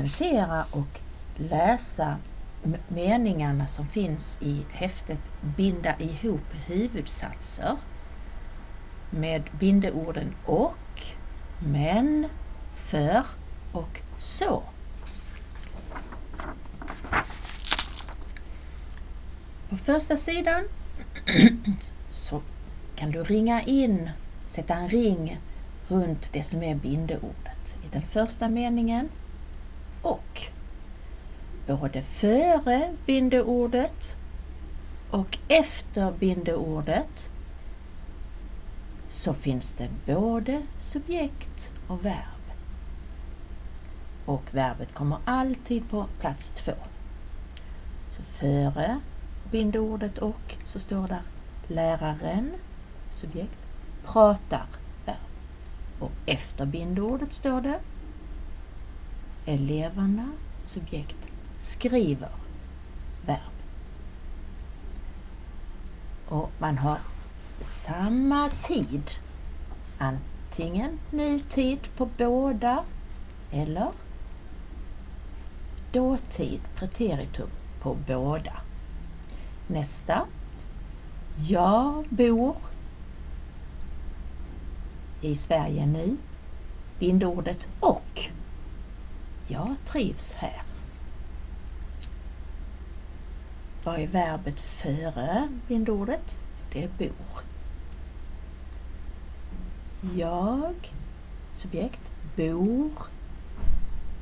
Kommentera och läsa meningarna som finns i häftet Binda ihop huvudsatser med bindeorden och, men, för och så. På första sidan så kan du ringa in, sätta en ring runt det som är bindeordet. I den första meningen och. Både före bindeordet och efter bindeordet så finns det både subjekt och verb. Och verbet kommer alltid på plats två. Så före bindeordet och så står där läraren, subjekt, pratar, verb. Och efter bindeordet står det eleverna, subjekt, skriver, verb. Och man har samma tid, antingen nutid på båda eller dåtid, preteritum, på båda. Nästa. Jag bor i Sverige nu. Bindordet och. Jag trivs här. Vad är verbet före bindordet? Det är bor. Jag, subjekt, bor,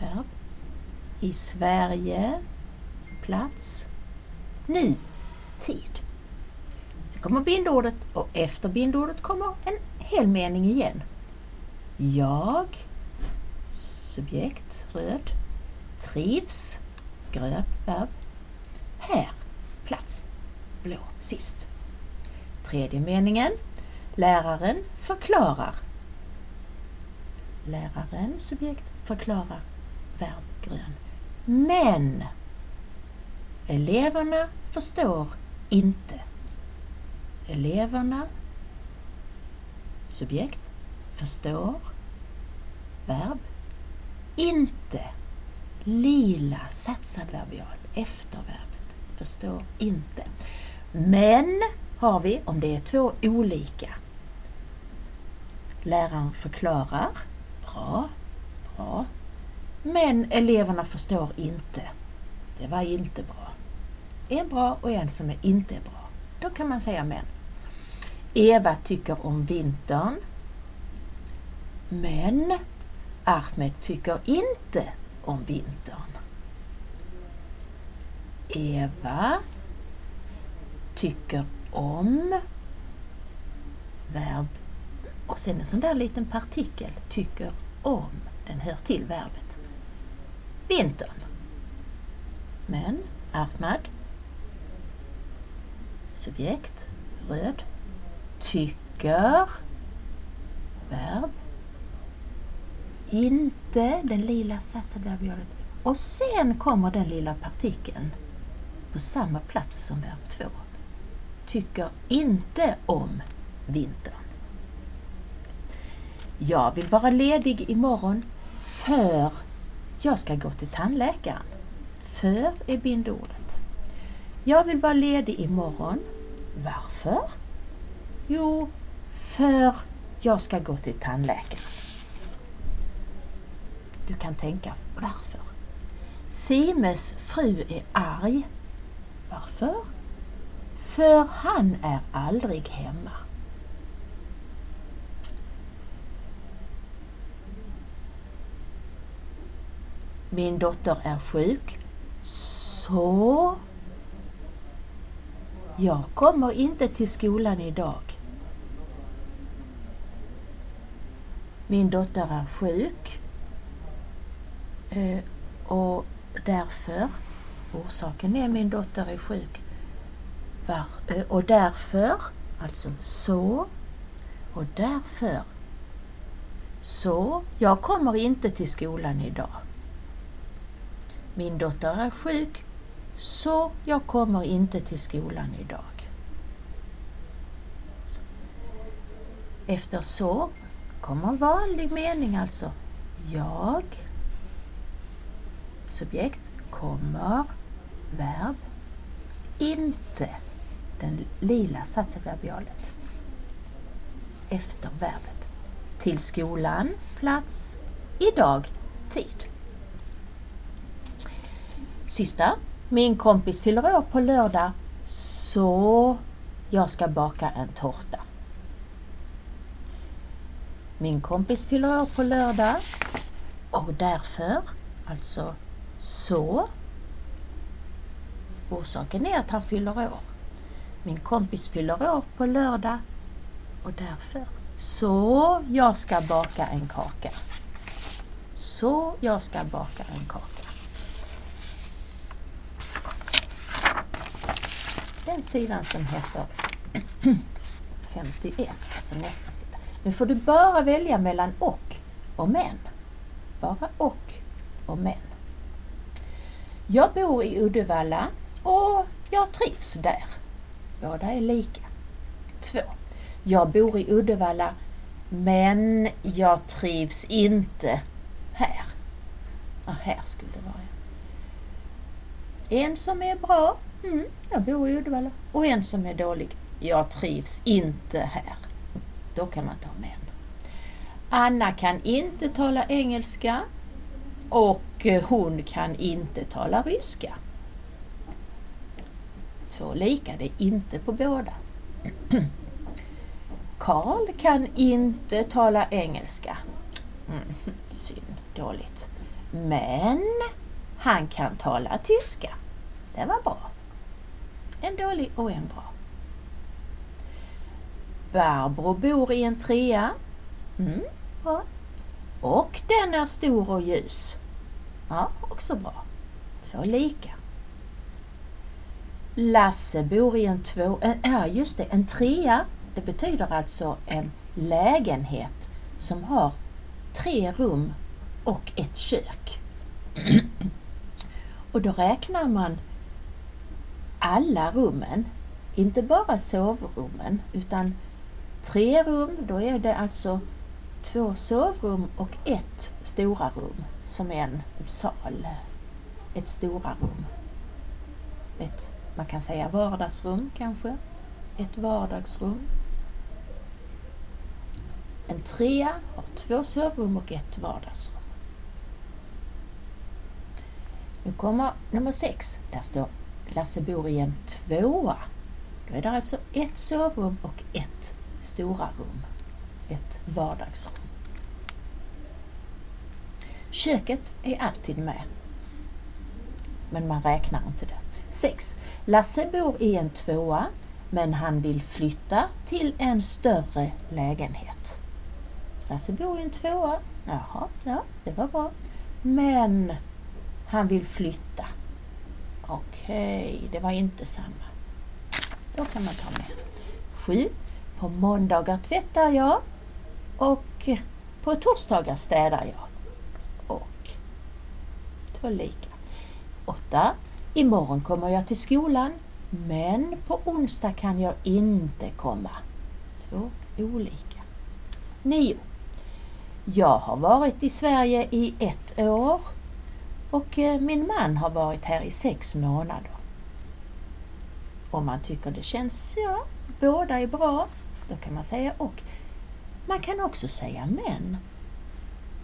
verb, i Sverige, plats, nu, tid. Så kommer bindordet och efter bindordet kommer en hel mening igen. Jag, subjekt, röd, trivs, grön, verb, här, plats, blå, sist. Tredje meningen. Läraren förklarar. Läraren, subjekt, förklarar, verb, grön. Men eleverna förstår inte. Eleverna, subjekt, förstår, verb, inte. Lila satsad verbial, efterverbet, förstår inte. Men har vi om det är två olika. Läraren förklarar, bra, bra. Men eleverna förstår inte. Det var inte bra. En bra och en som är inte bra. Då kan man säga men. Eva tycker om vintern. Men Ahmed tycker inte om vintern. Eva tycker om verb och sen en sån där liten partikel, tycker om, den hör till verbet. Vintern. Men Ahmad, subjekt, röd, tycker, verb, inte den lila satsade verbialet och sen kommer den lilla partikeln på samma plats som verb 2 tycker inte om vintern. Jag vill vara ledig imorgon för jag ska gå till tandläkaren. För är bindordet. Jag vill vara ledig imorgon. Varför? Jo, för jag ska gå till tandläkaren. Du kan tänka varför. Simes fru är arg. Varför? För han är aldrig hemma. Min dotter är sjuk. Så jag kommer inte till skolan idag. Min dotter är sjuk Eh, och därför, orsaken är min dotter är sjuk, var, eh, och därför, alltså så, och därför. Så, jag kommer inte till skolan idag. Min dotter är sjuk, så jag kommer inte till skolan idag. Efter så kommer vanlig mening alltså. Jag. Subjekt. Kommer. Verb. Inte den lila satsadverbialet. Efter verbet. Till skolan. Plats. Idag. Tid. Sista. Min kompis fyller år på lördag så jag ska baka en tårta. Min kompis fyller år på lördag och därför, alltså så, orsaken är att han fyller år. Min kompis fyller år på lördag och därför, så jag ska baka en kaka. Så jag ska baka en kaka. Den sidan som heter 51, alltså nästa sida. Nu får du bara välja mellan och och men. Bara och och men. Jag bor i Uddevalla och jag trivs där. Båda är lika. 2. Jag bor i Uddevalla men jag trivs inte här. Ja, här skulle det vara. En som är bra, mm, jag bor i Uddevalla. Och en som är dålig, jag trivs inte här. Då kan man ta men. Anna kan inte tala engelska och eh, hon kan inte tala ryska. Två lika, det är inte på båda. Karl kan inte tala engelska. Mm, synd, dåligt. Men han kan tala tyska. Det var bra. En dålig och en bra. Barbro bor i en trea. Mm, bra. Och den är stor och ljus. Ja, också bra. Två lika. Lasse bor i en två... Ja, just det, en trea. Det betyder alltså en lägenhet som har tre rum och ett kök. och då räknar man alla rummen, inte bara sovrummen, utan tre rum, då är det alltså två sovrum och ett stora rum som är en sal. Ett stora rum. Ett, man kan säga vardagsrum kanske. Ett vardagsrum. En trea har två sovrum och ett vardagsrum. Nu kommer nummer sex. Där står Lasse bor i en tvåa. Då är det alltså ett sovrum och ett stora rum. Ett vardagsrum. Köket är alltid med. Men man räknar inte det. 6. Lasse bor i en tvåa men han vill flytta till en större lägenhet. Lasse bor i en tvåa. Jaha, ja, det var bra. Men han vill flytta. Okej, okay, det var inte samma. Då kan man ta med. 7. På måndagar tvättar jag och på torsdagar städar jag. Och två lika. 8. Imorgon kommer jag till skolan men på onsdag kan jag inte komma. Två olika. 9. Jag har varit i Sverige i ett år och eh, min man har varit här i sex månader. Om man tycker det känns, ja, båda är bra, då kan man säga och. Man kan också säga men.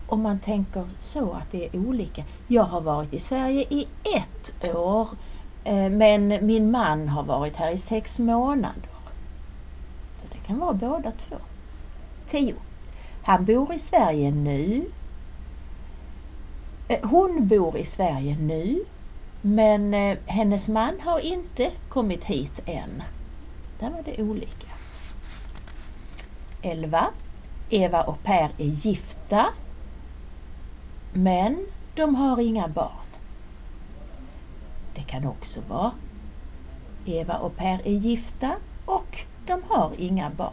Om man tänker så att det är olika. Jag har varit i Sverige i ett år eh, men min man har varit här i sex månader. Så det kan vara båda två. 10. Han bor i Sverige nu eh, hon bor i Sverige nu men eh, hennes man har inte kommit hit än. Där var det olika. 11. Eva och Per är gifta men de har inga barn. Det kan också vara Eva och Per är gifta och de har inga barn.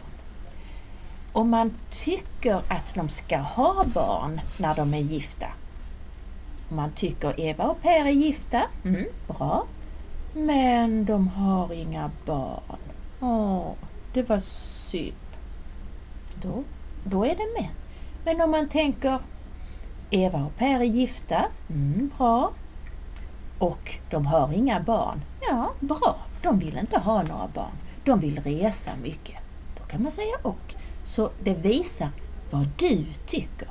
Om man tycker att de ska ha barn när de är gifta Om man tycker Eva och Per är gifta, mm, bra. Men de har inga barn. Åh, det var synd. Då, då är det med. Men om man tänker Eva och Per är gifta. Mm, bra. Och de har inga barn. Ja, bra. De vill inte ha några barn. De vill resa mycket. Då kan man säga och. Så det visar vad du tycker.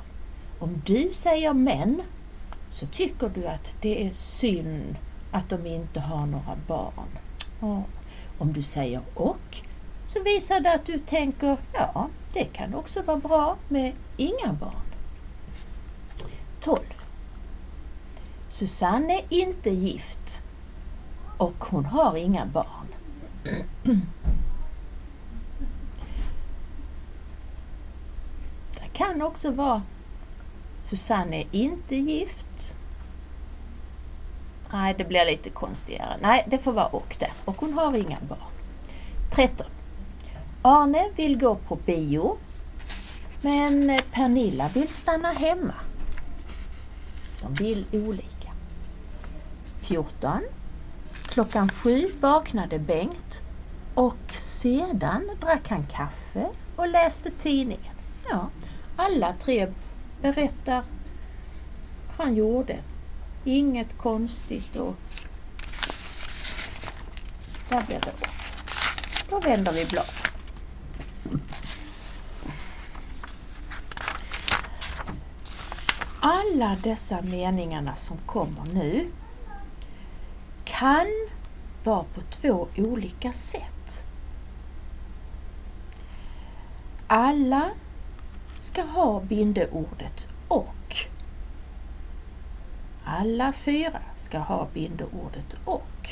Om du säger men så tycker du att det är synd att de inte har några barn. Och om du säger och så visar det att du tänker ja, det kan också vara bra med inga barn. 12. Susanne är inte gift och hon har inga barn. Det kan också vara Susanne är inte gift. Nej, det blir lite konstigare. Nej, det får vara och där. Och hon har inga barn. 13. Arne vill gå på bio men Pernilla vill stanna hemma. De vill olika. 14. Klockan sju vaknade Bengt och sedan drack han kaffe och läste tidningen. Ja, alla tre berättar vad han gjorde. Inget konstigt och där blir det Då vänder vi blad. Alla dessa meningarna som kommer nu kan vara på två olika sätt. Alla ska ha bindeordet och. Alla fyra ska ha bindeordet och.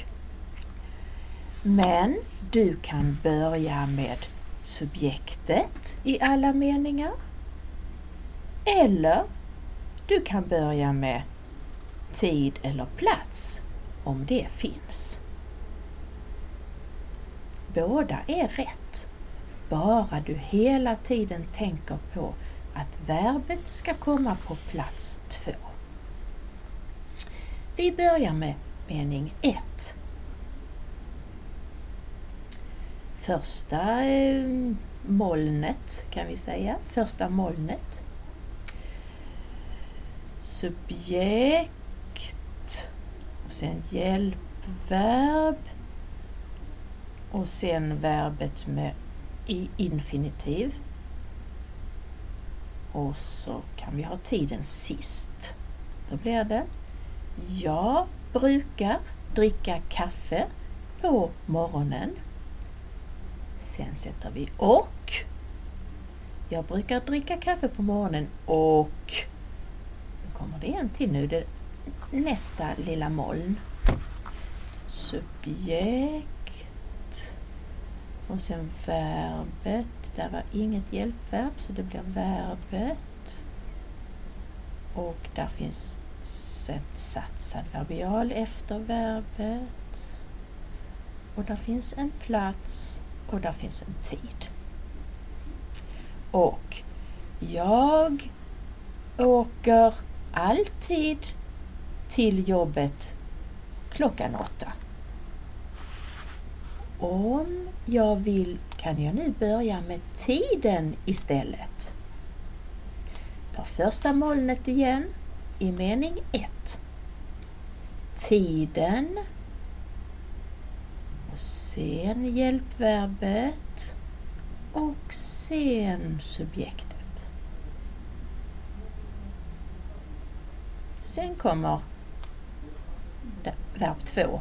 Men du kan börja med subjektet i alla meningar. Eller du kan börja med tid eller plats om det finns. Båda är rätt, bara du hela tiden tänker på att verbet ska komma på plats två. Vi börjar med mening 1. Första eh, molnet kan vi säga, första molnet. Subjekt och sen hjälpverb och sen verbet med i infinitiv. Och så kan vi ha tiden sist. Då blir det Jag brukar dricka kaffe på morgonen. Sen sätter vi och. Jag brukar dricka kaffe på morgonen och. En till nu. Det nästa lilla moln. Subjekt. Och sen verbet. Där var inget hjälpverb så det blir verbet. Och där finns ett satsad verbial efter verbet. Och där finns en plats och där finns en tid. Och jag åker alltid till jobbet klockan åtta. Om jag vill kan jag nu börja med tiden istället. Ta första molnet igen i mening 1. Tiden och sen hjälpverbet och sen subjektet. Sen kommer verb 2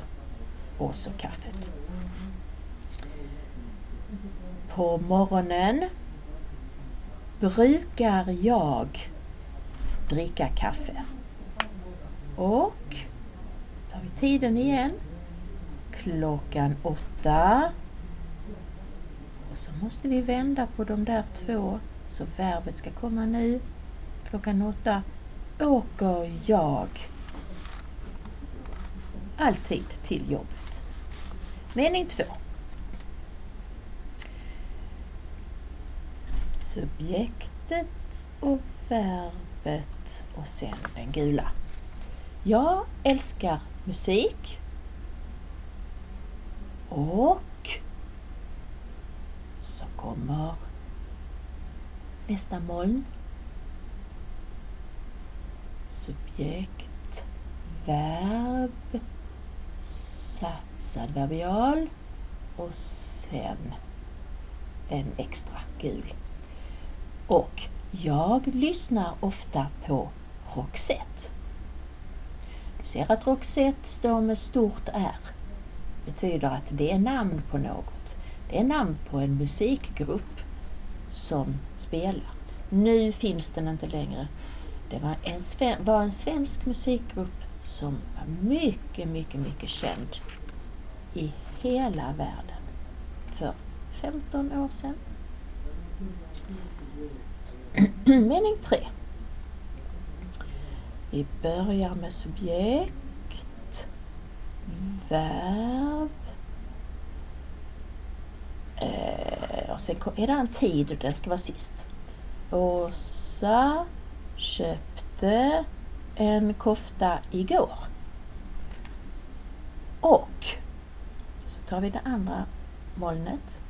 och så kaffet. På morgonen brukar jag dricka kaffe. Och tar vi tiden igen. Klockan åtta. Och så måste vi vända på de där två så verbet ska komma nu. Klockan åtta åker jag alltid till jobbet. Mening två. Subjektet och verbet och sen den gula. Jag älskar musik och så kommer nästa moln subjekt, verb, satsad verbial och sen en extra gul. Och jag lyssnar ofta på Roxette. Du ser att Roxette står med stort R. Det betyder att det är namn på något. Det är namn på en musikgrupp som spelar. Nu finns den inte längre. Det var en, var en svensk musikgrupp som var mycket, mycket, mycket känd i hela världen för 15 år sedan. Mening 3. Vi börjar med subjekt, verb eh, och sen är det en tid och den ska vara sist. Åsa köpte en kofta igår. Och så tar vi det andra molnet.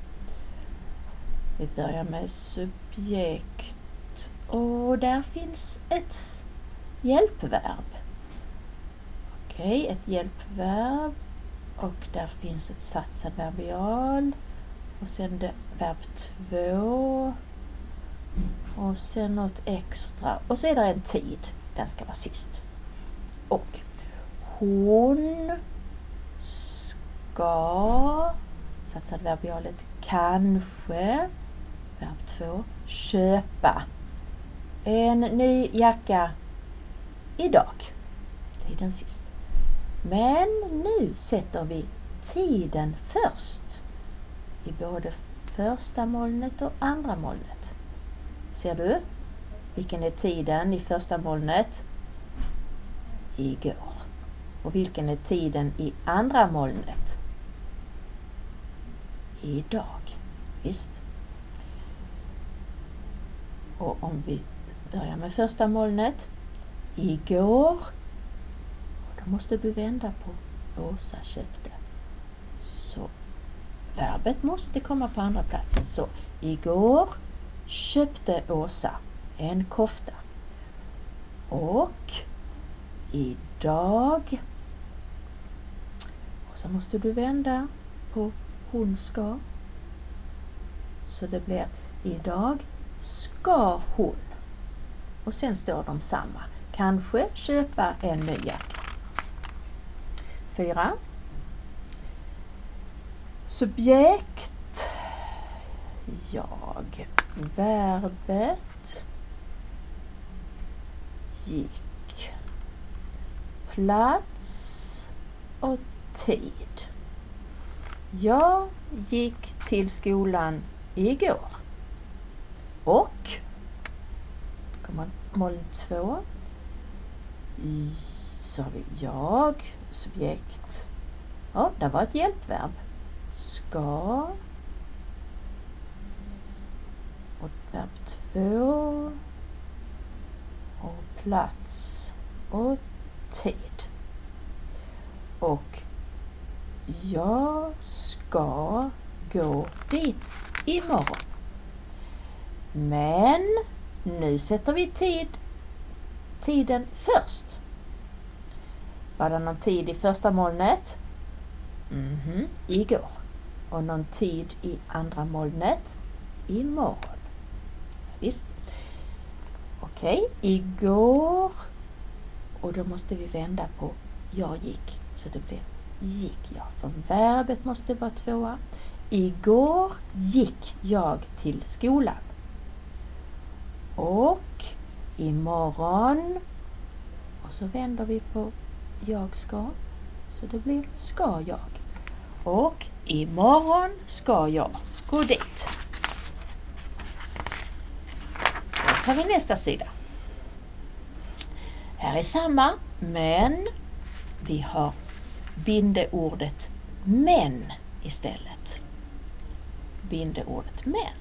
Vi börjar med subjekt och där finns ett hjälpverb. Okej, okay, ett hjälpverb och där finns ett satsad verbial och sen det, verb 2 och sen något extra och så är det en tid. Den ska vara sist. Och hon ska satsad verbialet kanske verb 2 köpa en ny jacka idag. Tiden sist. Men nu sätter vi tiden först i både första molnet och andra molnet. Ser du? Vilken är tiden i första molnet? Igår. Och vilken är tiden i andra molnet? Idag. Visst? Och om vi börjar med första molnet. Igår. Och då måste du vända på Åsa köpte. Så verbet måste komma på andra plats. Så igår köpte Åsa en kofta. Och idag och så måste du vända på hon ska. Så det blir idag ska hon. Och sen står de samma. Kanske köpa en ny jacka. 4. Subjekt. Jag. Verbet. Gick. Plats och tid. Jag gick till skolan igår. Och moln 2. Så har vi jag, subjekt. Ja, där var ett hjälpverb. Ska. Och verb 2. Och plats och tid. Och jag ska gå dit imorgon. Men nu sätter vi tid, tiden först. Var det någon tid i första molnet? Mm. Igår. Och någon tid i andra molnet? Imorgon. Visst. Okej, okay. igår. Och då måste vi vända på jag gick. Så det blir gick jag. För verbet måste vara tvåa. Igår gick jag till skolan. Och imorgon. Och så vänder vi på jag ska. Så det blir ska jag. Och imorgon ska jag gå dit. Då Alltså, tar vi nästa sida. Här är samma, men vi har bindeordet men istället. Bindeordet men.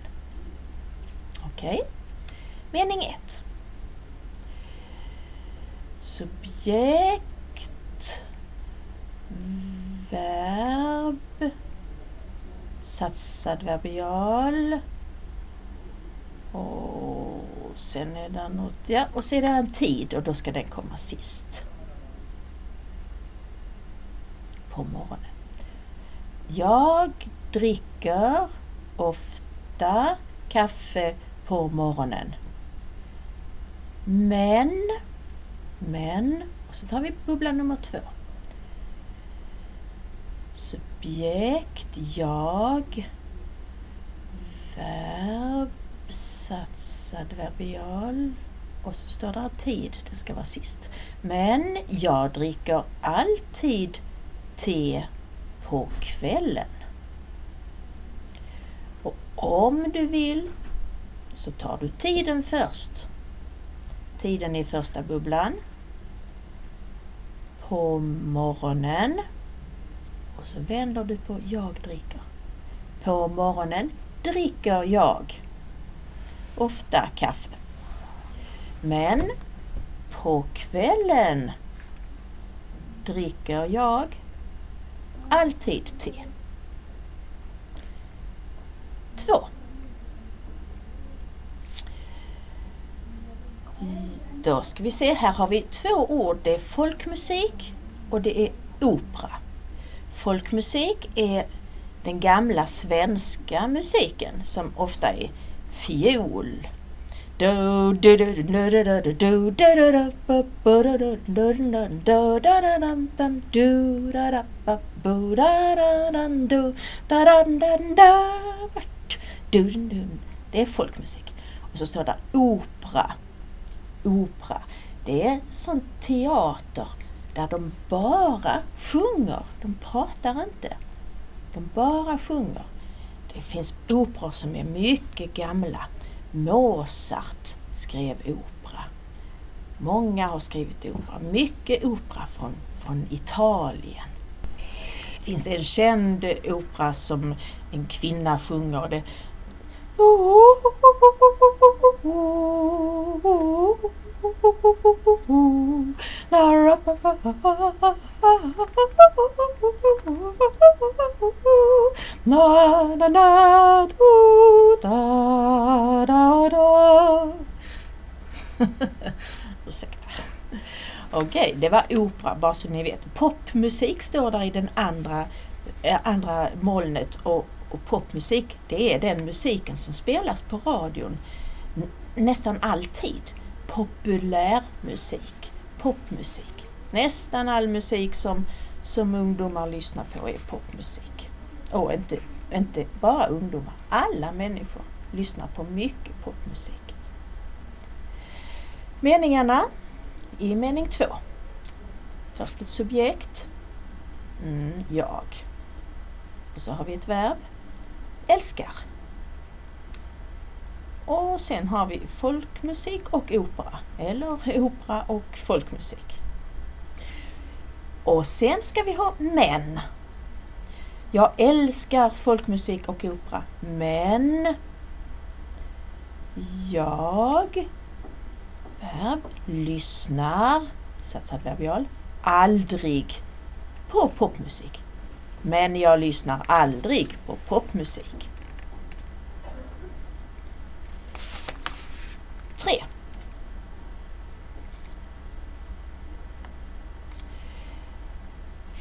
Okej. Okay. Mening 1. Subjekt, verb, satsad verbial och sen är det något, ja, och så är det en tid och då ska den komma sist. På morgonen. Jag dricker ofta kaffe på morgonen. Men, men, och så tar vi bubbla nummer två. Subjekt, jag. Verb, satsadverbial. Och så står det tid, det ska vara sist. Men jag dricker alltid te på kvällen. Och om du vill så tar du tiden först. Tiden i första bubblan. På morgonen. Och så vänder du på jag dricker. På morgonen dricker jag ofta kaffe. Men på kvällen dricker jag alltid te. 2. Då ska vi se, här har vi två ord. Det är folkmusik och det är opera. Folkmusik är den gamla svenska musiken som ofta är fiol. Det är folkmusik. Och så står det opera. Opera. Det är sån teater där de bara sjunger. De pratar inte. De bara sjunger. Det finns operor som är mycket gamla. Mozart skrev opera. Många har skrivit opera. Mycket opera från, från Italien. Det finns en känd opera som en kvinna sjunger. Det Ursäkta. Okej, okay, det var opera bara så ni vet. Popmusik står där i den andra, eh, andra molnet och, och popmusik det är den musiken som spelas på radion nästan alltid. Populärmusik, popmusik. Nästan all musik som, som ungdomar lyssnar på är popmusik. Och inte, inte bara ungdomar, alla människor lyssnar på mycket popmusik. Meningarna i mening två. Först ett subjekt, mm, jag. Och så har vi ett verb, älskar. Och sen har vi folkmusik och opera, eller opera och folkmusik. Och sen ska vi ha men. jag älskar folkmusik och opera, men jag verb, lyssnar, satsad verbial, aldrig på popmusik. Men jag lyssnar aldrig på popmusik. 3.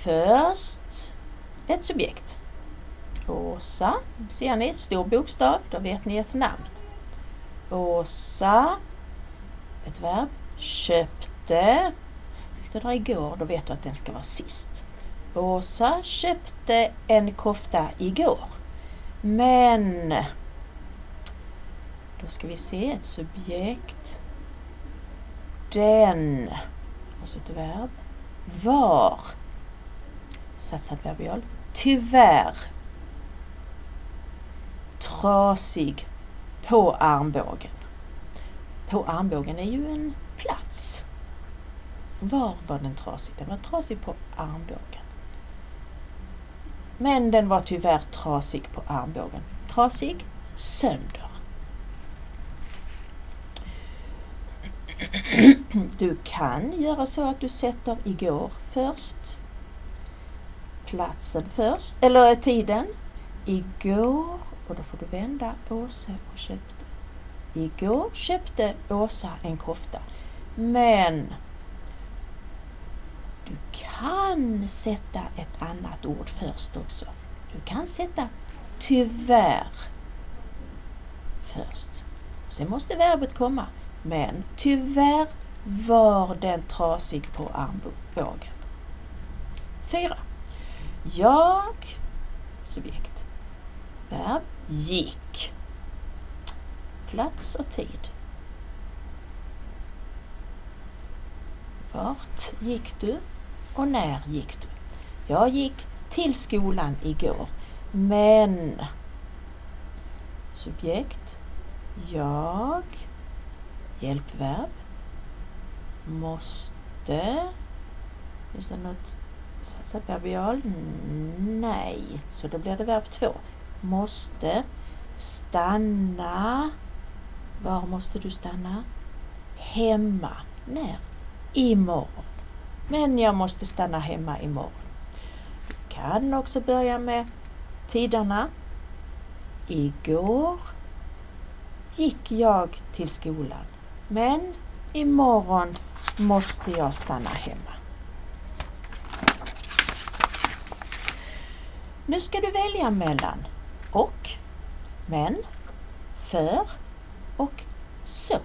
Först ett subjekt. Åsa, ser ni ett stor bokstav, då vet ni ett namn. Åsa, ett verb, köpte, sista dag igår, då vet du att den ska vara sist. Åsa köpte en kofta igår. Men, då ska vi se ett subjekt. Den, och så ett verb, var, satsad verbial, tyvärr trasig på armbågen. På armbågen är ju en plats. Var var den trasig? Den var trasig på armbågen. Men den var tyvärr trasig på armbågen. Trasig, sönder. Du kan göra så att du sätter igår först platsen först, eller tiden. Igår, och då får du vända Åse och köpte. Igår köpte Åsa en kofta. Men du kan sätta ett annat ord först också. Du kan sätta tyvärr först. Sen måste verbet komma. Men tyvärr var den trasig på armbågen. 4. Jag, subjekt, verb, gick. Plats och tid. Vart gick du och när gick du? Jag gick till skolan igår, men subjekt, jag, hjälpverb, måste, finns det något satsadverbial? Nej, så då blir det verb 2. Måste stanna. Var måste du stanna? Hemma. När? Imorgon. Men jag måste stanna hemma imorgon. Du kan också börja med tiderna. Igår gick jag till skolan. Men imorgon måste jag stanna hemma. Nu ska du välja mellan och, men, för och så.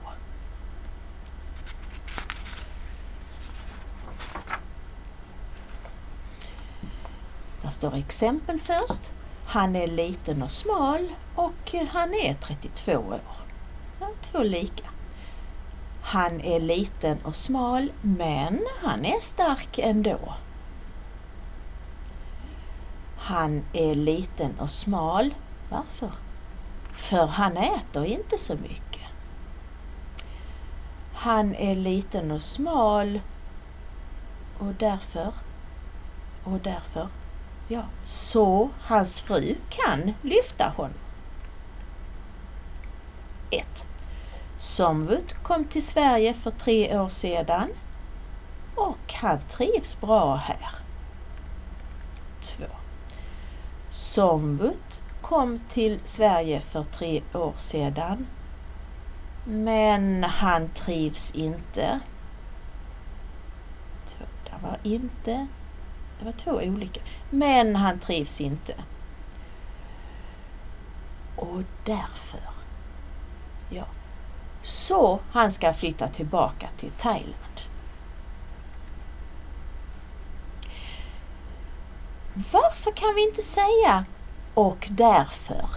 Där står exempel först. Han är liten och smal och han är 32 år. Två lika. Han är liten och smal men han är stark ändå. Han är liten och smal. Varför? För han äter inte så mycket. Han är liten och smal och därför och därför, ja, så hans fru kan lyfta honom. 1. Somvut kom till Sverige för tre år sedan och han trivs bra här. 2. Somvut kom till Sverige för tre år sedan men han trivs inte. Det var inte, det var två olika. Men han trivs inte. Och därför, ja, så han ska flytta tillbaka till Thailand. Varför kan vi inte säga och därför?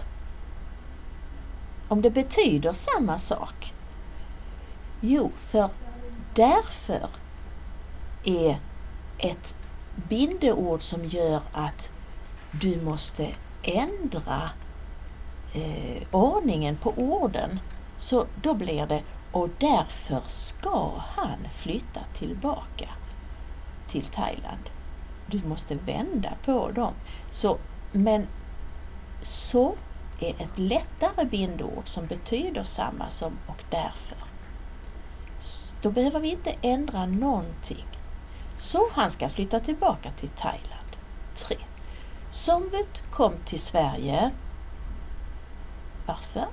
Om det betyder samma sak? Jo, för därför är ett bindeord som gör att du måste ändra eh, ordningen på orden. Så då blir det och därför ska han flytta tillbaka till Thailand du måste vända på dem. Så, men så är ett lättare bindord som betyder samma som och därför. Då behöver vi inte ändra någonting. Så han ska flytta tillbaka till Thailand. 3. Somvut kom till Sverige. Varför?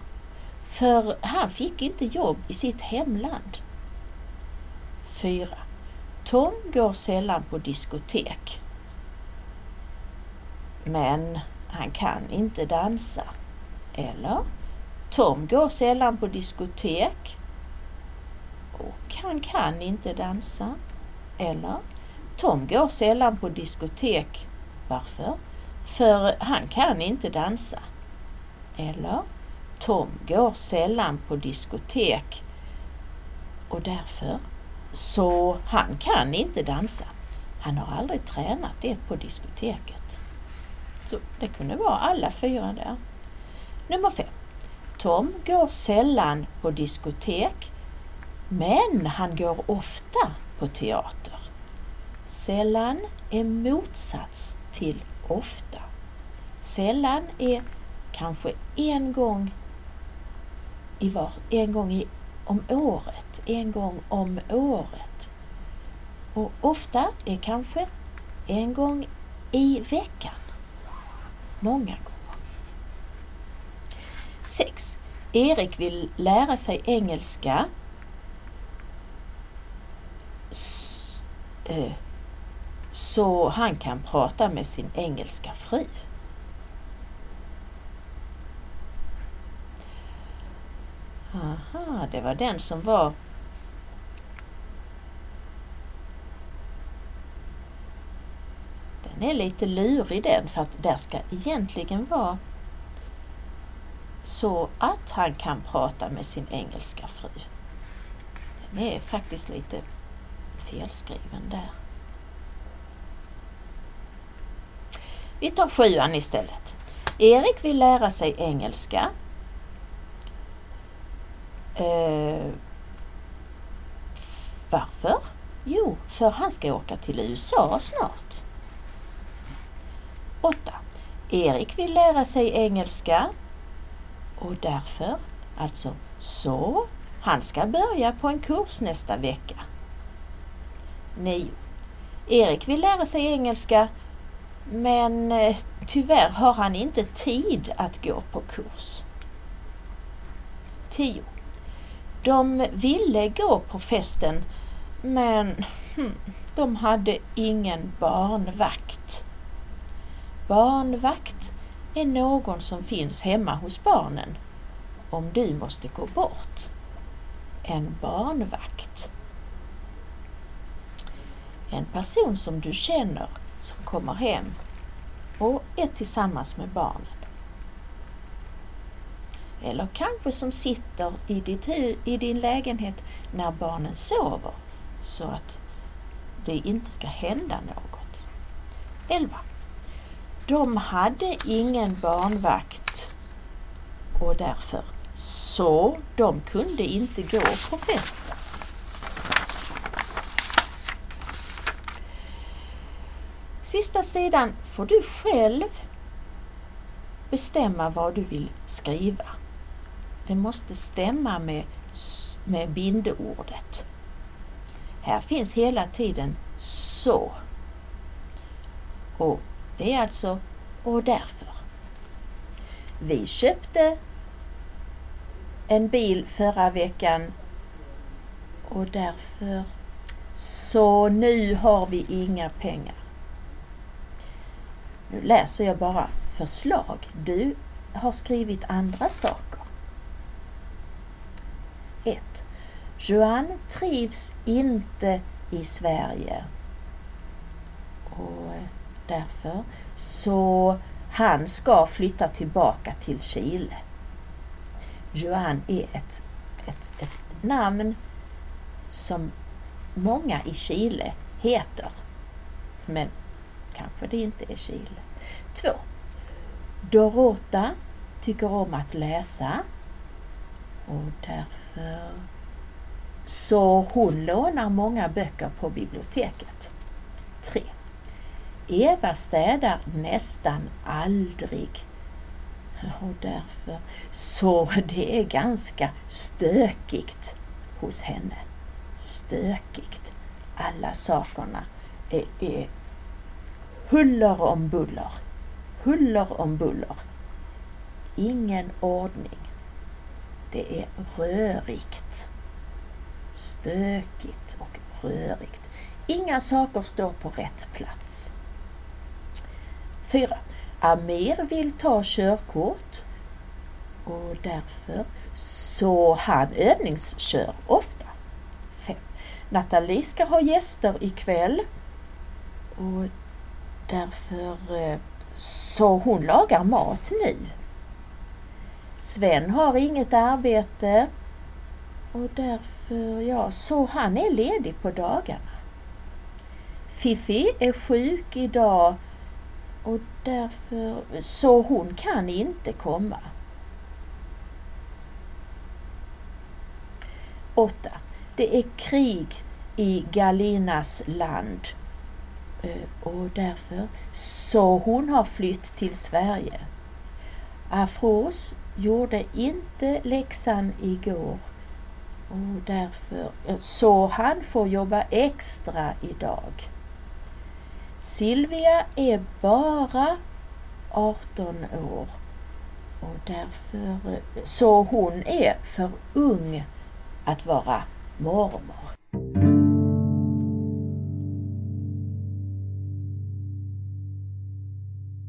För han fick inte jobb i sitt hemland. 4. Tom går sällan på diskotek. Men han kan inte dansa. Eller? Tom går sällan på diskotek. Och han kan inte dansa. Eller? Tom går sällan på diskotek. Varför? För han kan inte dansa. Eller? Tom går sällan på diskotek och därför så han kan inte dansa. Han har aldrig tränat det på diskoteket. Så det kunde vara alla fyra där. Nummer fem. Tom går sällan på diskotek men han går ofta på teater. Sällan är motsats till ofta. Sällan är kanske en gång i var, en gång i, om året, en gång om året. Och ofta är kanske en gång i veckan många gånger. 6. Erik vill lära sig engelska så han kan prata med sin engelska fru. Aha, det var den som var Den är lite lurig den för att där ska egentligen vara så att han kan prata med sin engelska fru. Den är faktiskt lite felskriven där. Vi tar sjuan istället. Erik vill lära sig engelska. Eh, varför? Jo, för han ska åka till USA snart. Erik vill lära sig engelska och därför, alltså så, han ska börja på en kurs nästa vecka. 9. Erik vill lära sig engelska men eh, tyvärr har han inte tid att gå på kurs. 10. De ville gå på festen men hm, de hade ingen barnvakt. Barnvakt är någon som finns hemma hos barnen om du måste gå bort. En barnvakt. En person som du känner som kommer hem och är tillsammans med barnen. Eller kanske som sitter i, ditt i din lägenhet när barnen sover så att det inte ska hända något. 11. De hade ingen barnvakt och därför så de kunde inte gå på festen. Sista sidan får du själv bestämma vad du vill skriva. Det måste stämma med, med bindeordet. Här finns hela tiden så. Och det är alltså och därför. Vi köpte en bil förra veckan och därför så nu har vi inga pengar. Nu läser jag bara förslag. Du har skrivit andra saker. 1. Joan trivs inte i Sverige. Och därför. Så han ska flytta tillbaka till Chile. Johan är ett, ett, ett namn som många i Chile heter. Men kanske det inte är Chile. 2. Dorota tycker om att läsa och därför så hon lånar många böcker på biblioteket. 3. Eva städar nästan aldrig. Och därför så det är ganska stökigt hos henne. Stökigt. Alla sakerna är, är huller om buller. Huller om buller. Ingen ordning. Det är rörigt. Stökigt och rörigt. Inga saker står på rätt plats. 4. Amir vill ta körkort och därför så han övningskör ofta. 5. Nathalie ska ha gäster ikväll och därför eh, så hon lagar mat nu. Sven har inget arbete och därför, ja, så han är ledig på dagarna. Fifi är sjuk idag och därför, så hon kan inte komma. 8. Det är krig i Galinas land eh, och därför så hon har flytt till Sverige. Afros gjorde inte läxan igår och därför eh, så han får jobba extra idag. Silvia är bara 18 år och därför, så hon är för ung att vara mormor.